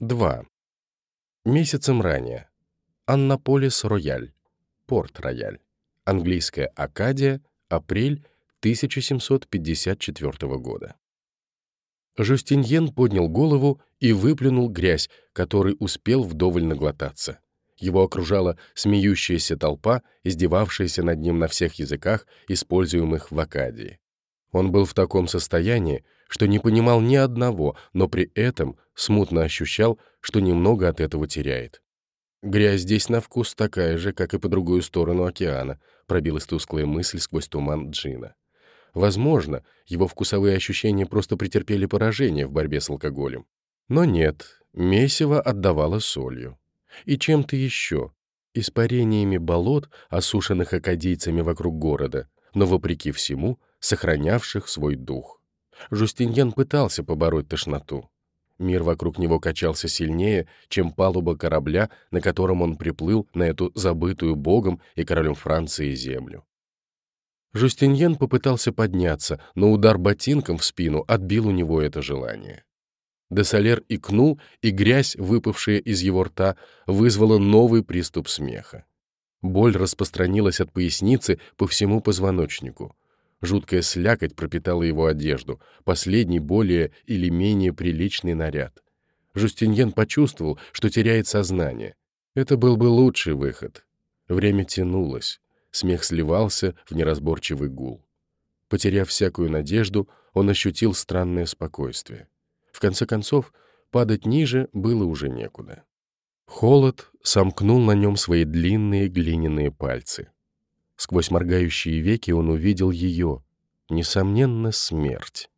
2. Месяцем ранее. Аннаполис-Рояль. Порт-Рояль. Английская Акадия. Апрель 1754 года. Жустиньен поднял голову и выплюнул грязь, который успел вдоволь наглотаться. Его окружала смеющаяся толпа, издевавшаяся над ним на всех языках, используемых в Акадии. Он был в таком состоянии, что не понимал ни одного, но при этом смутно ощущал, что немного от этого теряет. «Грязь здесь на вкус такая же, как и по другую сторону океана», пробилась тусклая мысль сквозь туман Джина. Возможно, его вкусовые ощущения просто претерпели поражение в борьбе с алкоголем. Но нет, месиво отдавало солью. И чем-то еще. Испарениями болот, осушенных акадийцами вокруг города, но, вопреки всему, сохранявших свой дух. Жустиньян пытался побороть тошноту. Мир вокруг него качался сильнее, чем палуба корабля, на котором он приплыл на эту забытую богом и королем Франции землю. Жустиньен попытался подняться, но удар ботинком в спину отбил у него это желание. Десалер икнул, и грязь, выпавшая из его рта, вызвала новый приступ смеха. Боль распространилась от поясницы по всему позвоночнику. Жуткая слякоть пропитала его одежду, последний более или менее приличный наряд. Жустиньен почувствовал, что теряет сознание. Это был бы лучший выход. Время тянулось, смех сливался в неразборчивый гул. Потеряв всякую надежду, он ощутил странное спокойствие. В конце концов, падать ниже было уже некуда. Холод сомкнул на нем свои длинные глиняные пальцы. Сквозь моргающие веки он увидел ее, несомненно, смерть.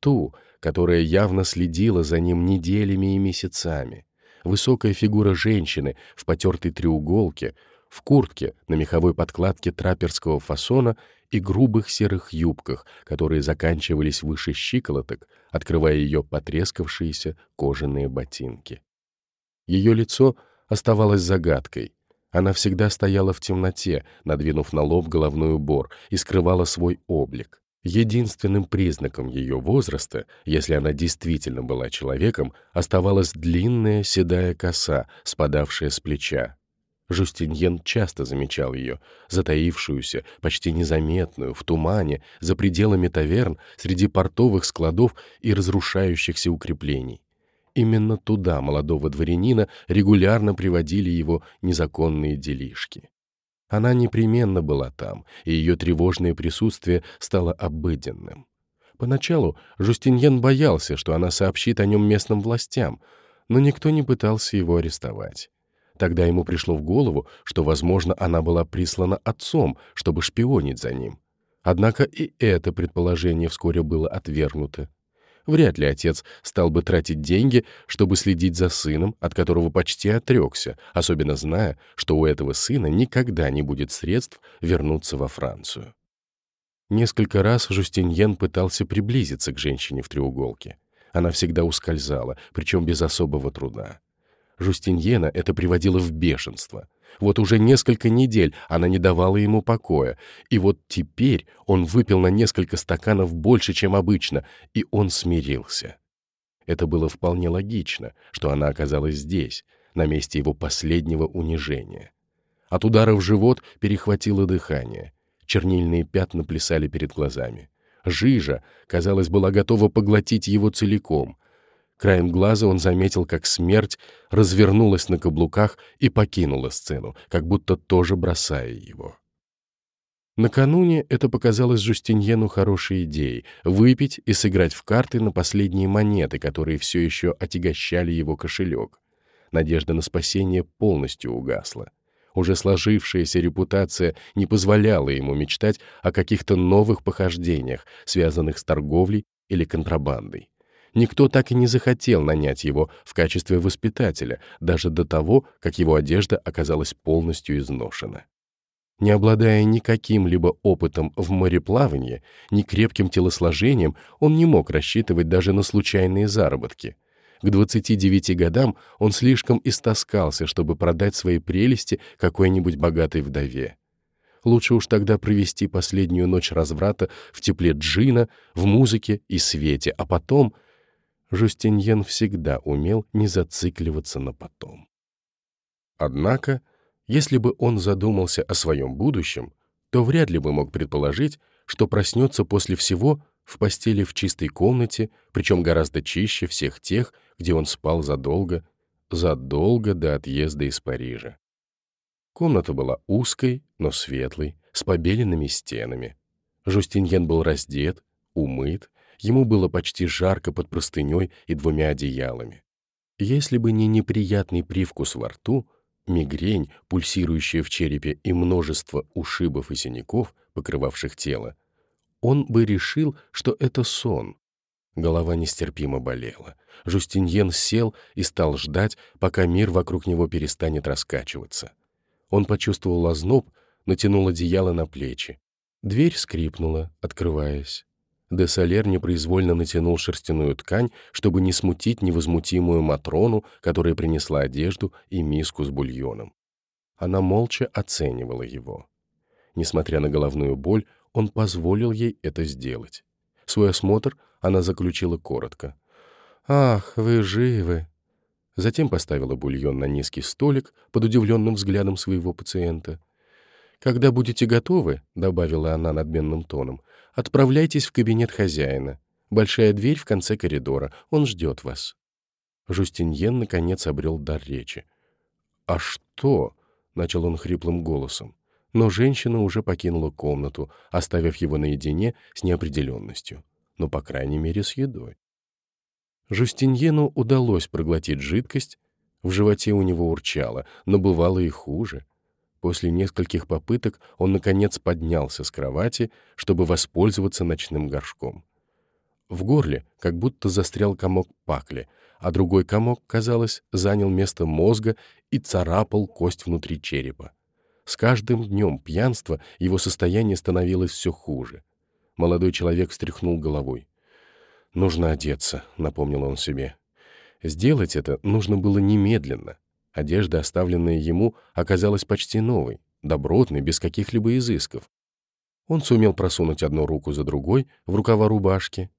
Ту, которая явно следила за ним неделями и месяцами. Высокая фигура женщины в потертой треуголке, в куртке на меховой подкладке траперского фасона и грубых серых юбках, которые заканчивались выше щиколоток, открывая ее потрескавшиеся кожаные ботинки. Ее лицо оставалось загадкой, она всегда стояла в темноте, надвинув на лоб головной убор, и скрывала свой облик. Единственным признаком ее возраста, если она действительно была человеком, оставалась длинная седая коса, спадавшая с плеча. Жустиньен часто замечал ее, затаившуюся, почти незаметную, в тумане, за пределами таверн, среди портовых складов и разрушающихся укреплений. Именно туда молодого дворянина регулярно приводили его незаконные делишки. Она непременно была там, и ее тревожное присутствие стало обыденным. Поначалу Жустиньен боялся, что она сообщит о нем местным властям, но никто не пытался его арестовать. Тогда ему пришло в голову, что, возможно, она была прислана отцом, чтобы шпионить за ним. Однако и это предположение вскоре было отвергнуто. Вряд ли отец стал бы тратить деньги, чтобы следить за сыном, от которого почти отрекся, особенно зная, что у этого сына никогда не будет средств вернуться во Францию. Несколько раз Жустиньен пытался приблизиться к женщине в треуголке. Она всегда ускользала, причем без особого труда. Жустиньена это приводило в бешенство — вот уже несколько недель она не давала ему покоя, и вот теперь он выпил на несколько стаканов больше, чем обычно, и он смирился. Это было вполне логично, что она оказалась здесь, на месте его последнего унижения. От удара в живот перехватило дыхание. Чернильные пятна плясали перед глазами. Жижа, казалось, была готова поглотить его целиком — Краем глаза он заметил, как смерть развернулась на каблуках и покинула сцену, как будто тоже бросая его. Накануне это показалось Жустиньену хорошей идеей — выпить и сыграть в карты на последние монеты, которые все еще отягощали его кошелек. Надежда на спасение полностью угасла. Уже сложившаяся репутация не позволяла ему мечтать о каких-то новых похождениях, связанных с торговлей или контрабандой. Никто так и не захотел нанять его в качестве воспитателя, даже до того, как его одежда оказалась полностью изношена. Не обладая никаким либо опытом в мореплавании, ни крепким телосложением, он не мог рассчитывать даже на случайные заработки. К 29 годам он слишком истоскался, чтобы продать свои прелести какой-нибудь богатой вдове. Лучше уж тогда провести последнюю ночь разврата в тепле джина, в музыке и свете, а потом — Жустиньен всегда умел не зацикливаться на потом. Однако, если бы он задумался о своем будущем, то вряд ли бы мог предположить, что проснется после всего в постели в чистой комнате, причем гораздо чище всех тех, где он спал задолго, задолго до отъезда из Парижа. Комната была узкой, но светлой, с побеленными стенами. Жустиньен был раздет, умыт, ему было почти жарко под простыней и двумя одеялами. Если бы не неприятный привкус во рту, мигрень, пульсирующая в черепе и множество ушибов и синяков, покрывавших тело, он бы решил, что это сон. Голова нестерпимо болела. Жустиньен сел и стал ждать, пока мир вокруг него перестанет раскачиваться. Он почувствовал озноб, натянул одеяло на плечи. Дверь скрипнула, открываясь. Де Солер непроизвольно натянул шерстяную ткань, чтобы не смутить невозмутимую Матрону, которая принесла одежду и миску с бульоном. Она молча оценивала его. Несмотря на головную боль, он позволил ей это сделать. Свой осмотр она заключила коротко. «Ах, вы живы!» Затем поставила бульон на низкий столик под удивленным взглядом своего пациента. «Когда будете готовы», — добавила она надменным тоном, «отправляйтесь в кабинет хозяина. Большая дверь в конце коридора. Он ждет вас». Жустиньен, наконец, обрел дар речи. «А что?» — начал он хриплым голосом. Но женщина уже покинула комнату, оставив его наедине с неопределенностью. Но, по крайней мере, с едой. Жустиньену удалось проглотить жидкость, в животе у него урчало, но бывало и хуже. После нескольких попыток он, наконец, поднялся с кровати, чтобы воспользоваться ночным горшком. В горле как будто застрял комок пакли, а другой комок, казалось, занял место мозга и царапал кость внутри черепа. С каждым днем пьянства его состояние становилось все хуже. Молодой человек встряхнул головой. «Нужно одеться», — напомнил он себе. Сделать это нужно было немедленно. Одежда, оставленная ему, оказалась почти новой, добротной, без каких-либо изысков. Он сумел просунуть одну руку за другой в рукава рубашки.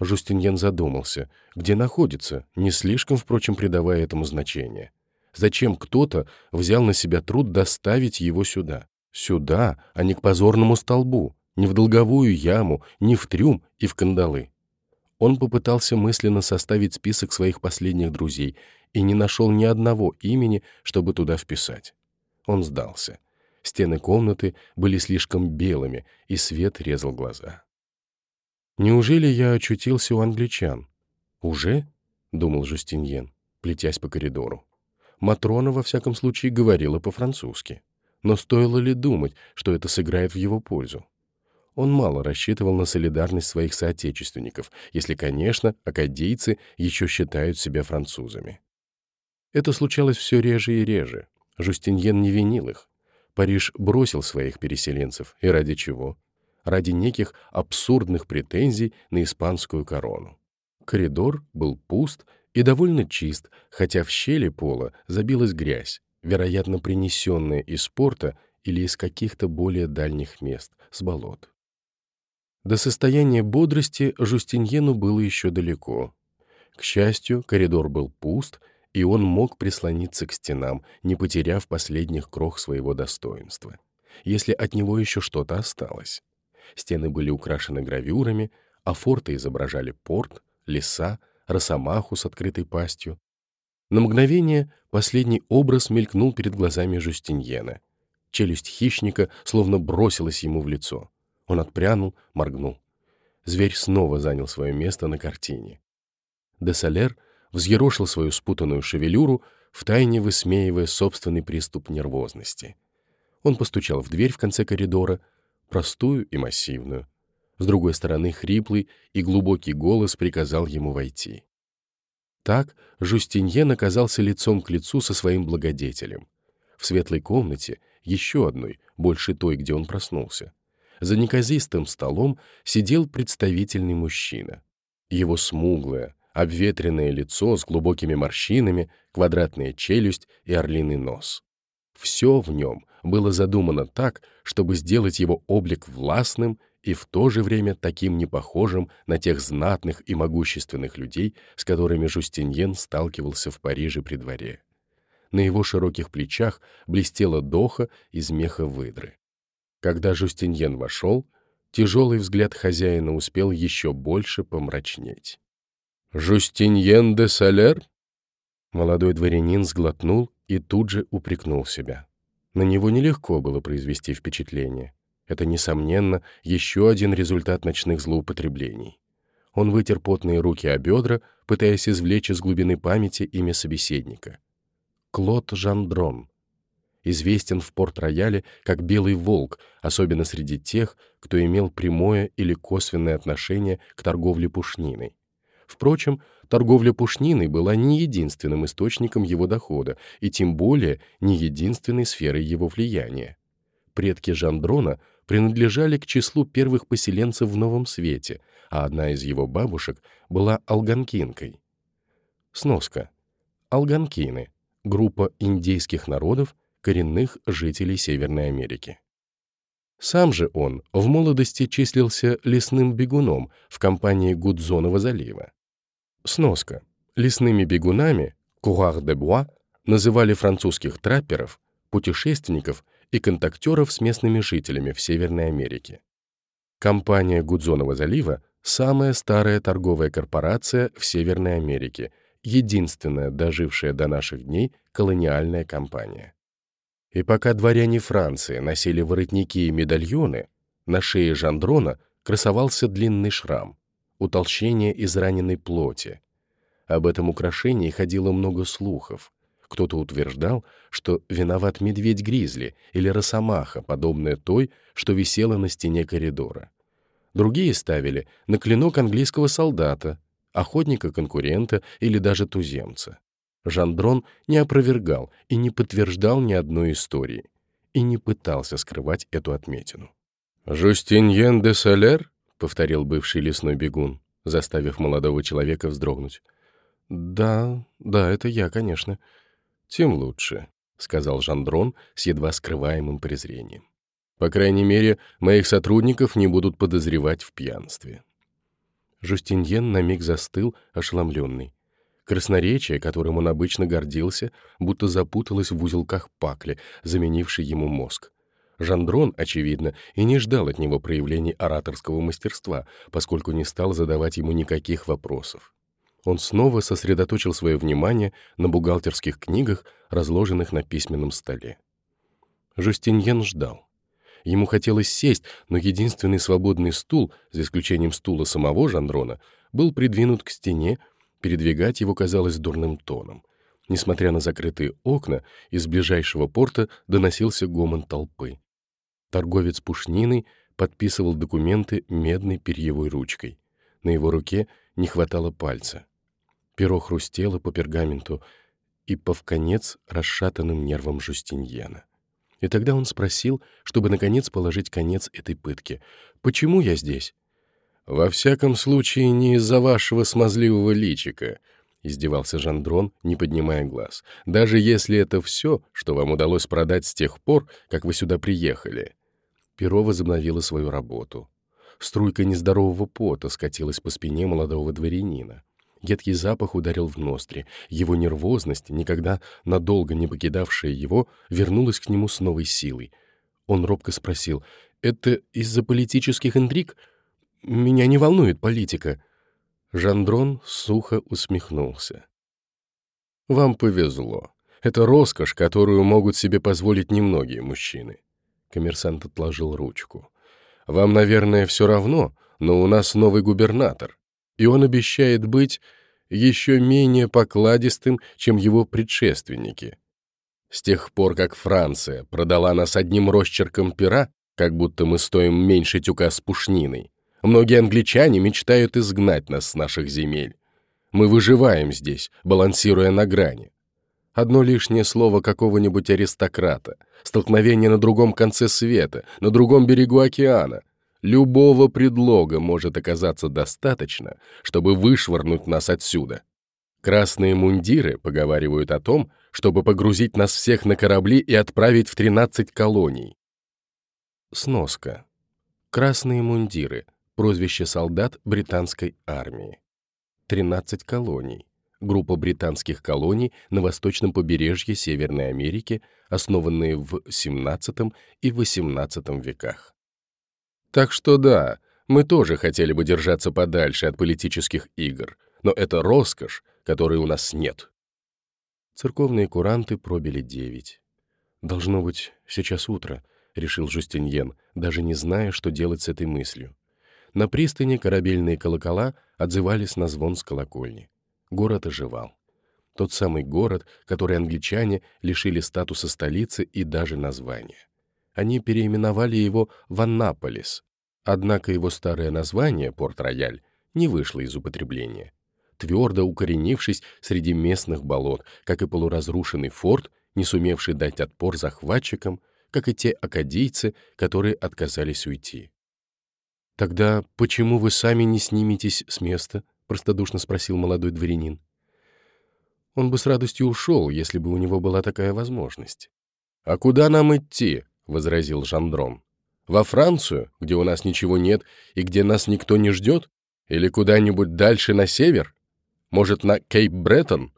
Жустиньен задумался, где находится, не слишком, впрочем, придавая этому значение. Зачем кто-то взял на себя труд доставить его сюда? Сюда, а не к позорному столбу, не в долговую яму, не в трюм и в кандалы. Он попытался мысленно составить список своих последних друзей и не нашел ни одного имени, чтобы туда вписать. Он сдался. Стены комнаты были слишком белыми, и свет резал глаза. «Неужели я очутился у англичан?» «Уже?» — думал Жустиньен, плетясь по коридору. Матрона, во всяком случае, говорила по-французски. Но стоило ли думать, что это сыграет в его пользу? Он мало рассчитывал на солидарность своих соотечественников, если, конечно, акадейцы еще считают себя французами. Это случалось все реже и реже. Жустиньен не винил их. Париж бросил своих переселенцев. И ради чего? Ради неких абсурдных претензий на испанскую корону. Коридор был пуст и довольно чист, хотя в щели пола забилась грязь, вероятно, принесенная из порта или из каких-то более дальних мест, с болот. До состояния бодрости Жустиньену было еще далеко. К счастью, коридор был пуст, и он мог прислониться к стенам, не потеряв последних крох своего достоинства, если от него еще что-то осталось. Стены были украшены гравюрами, а форты изображали порт, леса, росомаху с открытой пастью. На мгновение последний образ мелькнул перед глазами Жустиньена. Челюсть хищника словно бросилась ему в лицо. Он отпрянул, моргнул. Зверь снова занял свое место на картине. Десалер взъерошил свою спутанную шевелюру, втайне высмеивая собственный приступ нервозности. Он постучал в дверь в конце коридора, простую и массивную. С другой стороны, хриплый и глубокий голос приказал ему войти. Так Жустиньен оказался лицом к лицу со своим благодетелем. В светлой комнате, еще одной, больше той, где он проснулся за неказистым столом сидел представительный мужчина. Его смуглое, обветренное лицо с глубокими морщинами, квадратная челюсть и орлиный нос. Все в нем было задумано так, чтобы сделать его облик властным и в то же время таким непохожим на тех знатных и могущественных людей, с которыми Жустиньен сталкивался в Париже при дворе. На его широких плечах блестела доха из меха выдры. Когда Жустиньен вошел, тяжелый взгляд хозяина успел еще больше помрачнеть. «Жустиньен де Салер?» Молодой дворянин сглотнул и тут же упрекнул себя. На него нелегко было произвести впечатление. Это, несомненно, еще один результат ночных злоупотреблений. Он вытер потные руки о бедра, пытаясь извлечь из глубины памяти имя собеседника. Клод Жандрон. Известен в Порт-Рояле как «Белый волк», особенно среди тех, кто имел прямое или косвенное отношение к торговле пушниной. Впрочем, торговля пушниной была не единственным источником его дохода и тем более не единственной сферой его влияния. Предки Жандрона принадлежали к числу первых поселенцев в Новом Свете, а одна из его бабушек была алганкинкой. Сноска. Алганкины — группа индейских народов, коренных жителей Северной Америки. Сам же он в молодости числился лесным бегуном в компании Гудзонова залива. Сноска. Лесными бегунами, куар де буа, называли французских трапперов, путешественников и контактеров с местными жителями в Северной Америке. Компания Гудзонова залива — самая старая торговая корпорация в Северной Америке, единственная дожившая до наших дней колониальная компания. И пока дворяне Франции носили воротники и медальоны, на шее Жандрона красовался длинный шрам утолщение израненной плоти. Об этом украшении ходило много слухов. Кто-то утверждал, что виноват медведь-гризли или росомаха, подобная той, что висела на стене коридора. Другие ставили на клинок английского солдата, охотника-конкурента или даже туземца. Жандрон не опровергал и не подтверждал ни одной истории и не пытался скрывать эту отметину. «Жустиньен де Солер?» — повторил бывший лесной бегун, заставив молодого человека вздрогнуть. «Да, да, это я, конечно. Тем лучше», — сказал Жандрон с едва скрываемым презрением. «По крайней мере, моих сотрудников не будут подозревать в пьянстве». Жустиньен на миг застыл, ошеломленный. Красноречие, которым он обычно гордился, будто запуталось в узелках пакли, заменившей ему мозг. Жандрон, очевидно, и не ждал от него проявлений ораторского мастерства, поскольку не стал задавать ему никаких вопросов. Он снова сосредоточил свое внимание на бухгалтерских книгах, разложенных на письменном столе. Жустиньен ждал. Ему хотелось сесть, но единственный свободный стул, за исключением стула самого Жандрона, был придвинут к стене, передвигать его казалось дурным тоном. Несмотря на закрытые окна, из ближайшего порта доносился гомон толпы. Торговец пушниной подписывал документы медной перьевой ручкой. На его руке не хватало пальца. Перо хрустело по пергаменту и повконец расшатанным нервом Жустиньена. И тогда он спросил, чтобы, наконец, положить конец этой пытке. «Почему я здесь?» «Во всяком случае, не из-за вашего смазливого личика», — издевался Жандрон, не поднимая глаз. «Даже если это все, что вам удалось продать с тех пор, как вы сюда приехали». Перо возобновило свою работу. Струйка нездорового пота скатилась по спине молодого дворянина. Едкий запах ударил в ноздри. Его нервозность, никогда надолго не покидавшая его, вернулась к нему с новой силой. Он робко спросил, «Это из-за политических интриг? Меня не волнует политика». Жандрон сухо усмехнулся. «Вам повезло. Это роскошь, которую могут себе позволить немногие мужчины. Коммерсант отложил ручку. «Вам, наверное, все равно, но у нас новый губернатор, и он обещает быть еще менее покладистым, чем его предшественники. С тех пор, как Франция продала нас одним росчерком пера, как будто мы стоим меньше тюка с пушниной, многие англичане мечтают изгнать нас с наших земель. Мы выживаем здесь, балансируя на грани. Одно лишнее слово какого-нибудь аристократа, столкновение на другом конце света, на другом берегу океана. Любого предлога может оказаться достаточно, чтобы вышвырнуть нас отсюда. Красные мундиры поговаривают о том, чтобы погрузить нас всех на корабли и отправить в 13 колоний. Сноска. Красные мундиры, прозвище солдат британской армии. 13 колоний. Группа британских колоний на восточном побережье Северной Америки, основанные в XVII и XVIII веках. Так что да, мы тоже хотели бы держаться подальше от политических игр, но это роскошь, которой у нас нет. Церковные куранты пробили девять. «Должно быть, сейчас утро», — решил Жустиньен, даже не зная, что делать с этой мыслью. На пристани корабельные колокола отзывались на звон с колокольни. Город оживал. Тот самый город, который англичане лишили статуса столицы и даже названия. Они переименовали его в Аннаполис. Однако его старое название, Порт-Рояль, не вышло из употребления. Твердо укоренившись среди местных болот, как и полуразрушенный форт, не сумевший дать отпор захватчикам, как и те акадийцы, которые отказались уйти. «Тогда почему вы сами не сниметесь с места?» — простодушно спросил молодой дворянин. Он бы с радостью ушел, если бы у него была такая возможность. «А куда нам идти?» — возразил Жандрон. «Во Францию, где у нас ничего нет и где нас никто не ждет? Или куда-нибудь дальше на север? Может, на Кейп-Бреттон,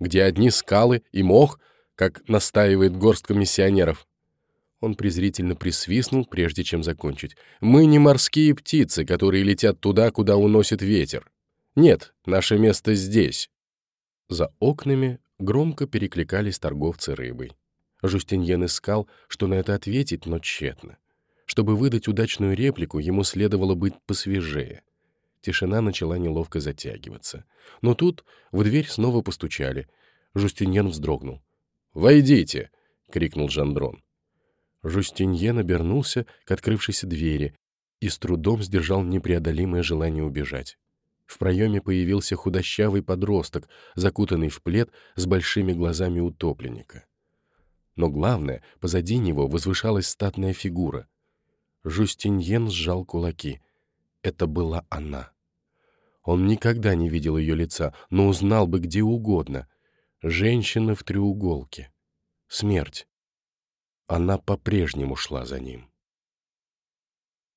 где одни скалы и мох, как настаивает горстка миссионеров?» Он презрительно присвистнул, прежде чем закончить. «Мы не морские птицы, которые летят туда, куда уносит ветер. Нет, наше место здесь». За окнами громко перекликались торговцы рыбой. Жустиньен искал, что на это ответить, но тщетно. Чтобы выдать удачную реплику, ему следовало быть посвежее. Тишина начала неловко затягиваться. Но тут в дверь снова постучали. Жустиньен вздрогнул. «Войдите!» — крикнул Жандрон. Жустиньен обернулся к открывшейся двери и с трудом сдержал непреодолимое желание убежать. В проеме появился худощавый подросток, закутанный в плед с большими глазами утопленника. Но главное, позади него возвышалась статная фигура. Жустиньен сжал кулаки. Это была она. Он никогда не видел ее лица, но узнал бы где угодно. Женщина в треуголке. Смерть. Она по-прежнему шла за ним.